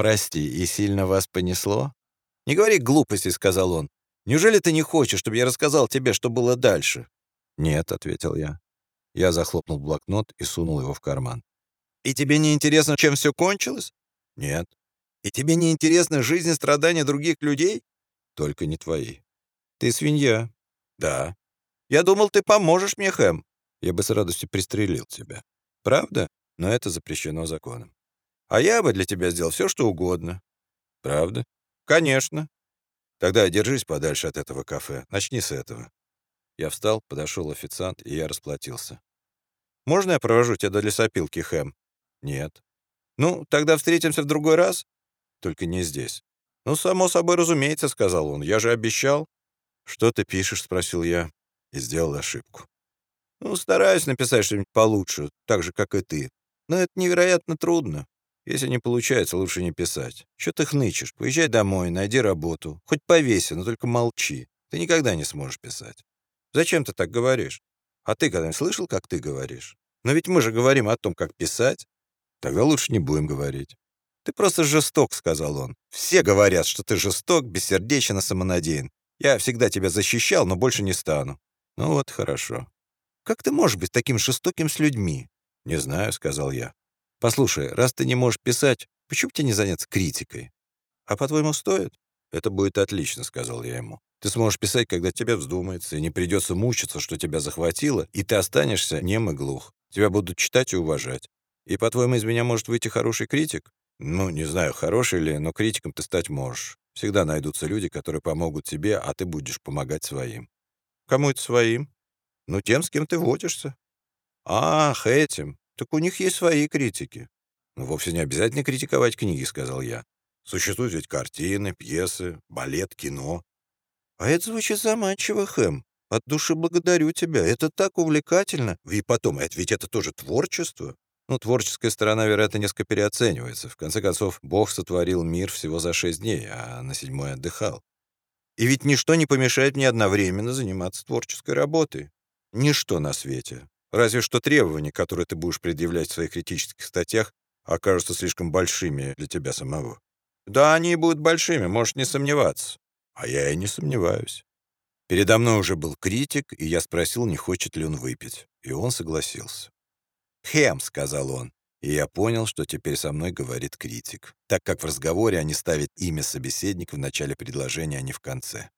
«Прости, и сильно вас понесло?» «Не говори глупости», — сказал он. «Неужели ты не хочешь, чтобы я рассказал тебе, что было дальше?» «Нет», — ответил я. Я захлопнул блокнот и сунул его в карман. «И тебе не интересно, чем все кончилось?» «Нет». «И тебе не интересна жизнь и страдания других людей?» «Только не твои». «Ты свинья». «Да». «Я думал, ты поможешь мне, Хэм». «Я бы с радостью пристрелил тебя». «Правда? Но это запрещено законом». «А я бы для тебя сделал все, что угодно». «Правда?» «Конечно». «Тогда держись подальше от этого кафе. Начни с этого». Я встал, подошел официант, и я расплатился. «Можно я провожу тебя до лесопилки, Хэм?» «Нет». «Ну, тогда встретимся в другой раз?» «Только не здесь». «Ну, само собой разумеется», — сказал он. «Я же обещал». «Что ты пишешь?» — спросил я. И сделал ошибку. «Ну, стараюсь написать что-нибудь получше, так же, как и ты. Но это невероятно трудно. Если не получается, лучше не писать. Что ты хнычешь? Поезжай домой, найди работу. Хоть повеси, но только молчи. Ты никогда не сможешь писать. Зачем ты так говоришь? А ты когда-нибудь слышал, как ты говоришь? Но ведь мы же говорим о том, как писать. Тогда лучше не будем говорить. «Ты просто жесток», — сказал он. «Все говорят, что ты жесток, бессердечен и самонадеян. Я всегда тебя защищал, но больше не стану». «Ну вот, хорошо. Как ты можешь быть таким жестоким с людьми?» «Не знаю», — сказал я. «Послушай, раз ты не можешь писать, почему тебе не заняться критикой?» «А по-твоему, стоит?» «Это будет отлично», — сказал я ему. «Ты сможешь писать, когда тебе вздумается, и не придется мучиться, что тебя захватило, и ты останешься нем и глух. Тебя будут читать и уважать. И, по-твоему, из меня может выйти хороший критик?» Ну, не знаю, хороший ли, но критиком ты стать можешь. Всегда найдутся люди, которые помогут тебе, а ты будешь помогать своим. Кому это своим? Ну, тем, с кем ты водишься. Ах, этим. Так у них есть свои критики. Ну, вовсе не обязательно критиковать книги, сказал я. Существуют ведь картины, пьесы, балет, кино. А это звучит заманчиво, Хэм. От души благодарю тебя. Это так увлекательно. И потом, это ведь это тоже творчество. Ну, творческая сторона, вероятно, несколько переоценивается. В конце концов, Бог сотворил мир всего за шесть дней, а на седьмой отдыхал. И ведь ничто не помешает мне одновременно заниматься творческой работой. Ничто на свете. Разве что требования, которые ты будешь предъявлять в своих критических статьях, окажутся слишком большими для тебя самого. Да, они будут большими, можешь не сомневаться. А я и не сомневаюсь. Передо мной уже был критик, и я спросил, не хочет ли он выпить. И он согласился. «Хэм», — сказал он. И я понял, что теперь со мной говорит критик, так как в разговоре они ставят имя собеседника в начале предложения, а не в конце.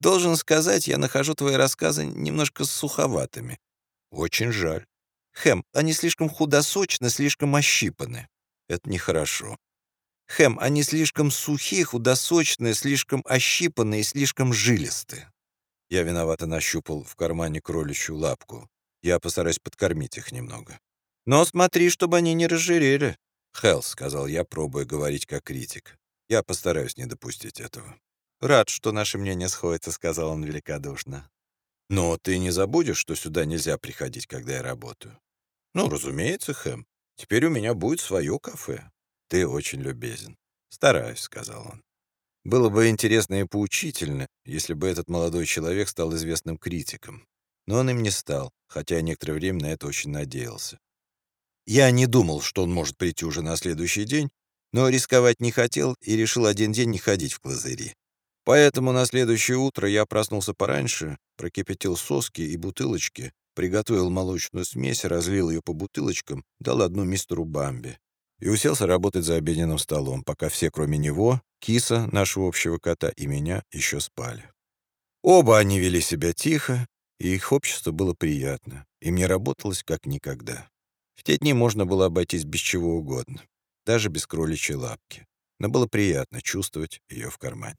«Должен сказать, я нахожу твои рассказы немножко суховатыми. Очень жаль. Хэм, они слишком худосочны, слишком ощипаны. Это нехорошо. Хэм, они слишком сухие, худосочные, слишком ощипанные и слишком жилисты. Я виновато нащупал в кармане кроличью лапку. Я постараюсь подкормить их немного. Но смотри, чтобы они не разжирели. Хелл, сказал я, пробуя говорить как критик. Я постараюсь не допустить этого. Рад, что наши мнения сходятся, сказал он великодушно. Но ты не забудешь, что сюда нельзя приходить, когда я работаю? Ну, разумеется, Хэм. Теперь у меня будет свое кафе. Ты очень любезен. Стараюсь, сказал он. Было бы интересно и поучительно, если бы этот молодой человек стал известным критиком. Но он им не стал, хотя некоторое время на это очень надеялся. Я не думал, что он может прийти уже на следующий день, но рисковать не хотел и решил один день не ходить в клазыри. Поэтому на следующее утро я проснулся пораньше, прокипятил соски и бутылочки, приготовил молочную смесь, разлил ее по бутылочкам, дал одну мистеру Бамби и уселся работать за обеденным столом, пока все, кроме него, киса, нашего общего кота, и меня еще спали. Оба они вели себя тихо, и их общество было приятно, и мне работалось как никогда. В те дни можно было обойтись без чего угодно, даже без кроличьей лапки, но было приятно чувствовать ее в кармане.